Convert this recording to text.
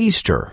Easter.